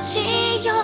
心有。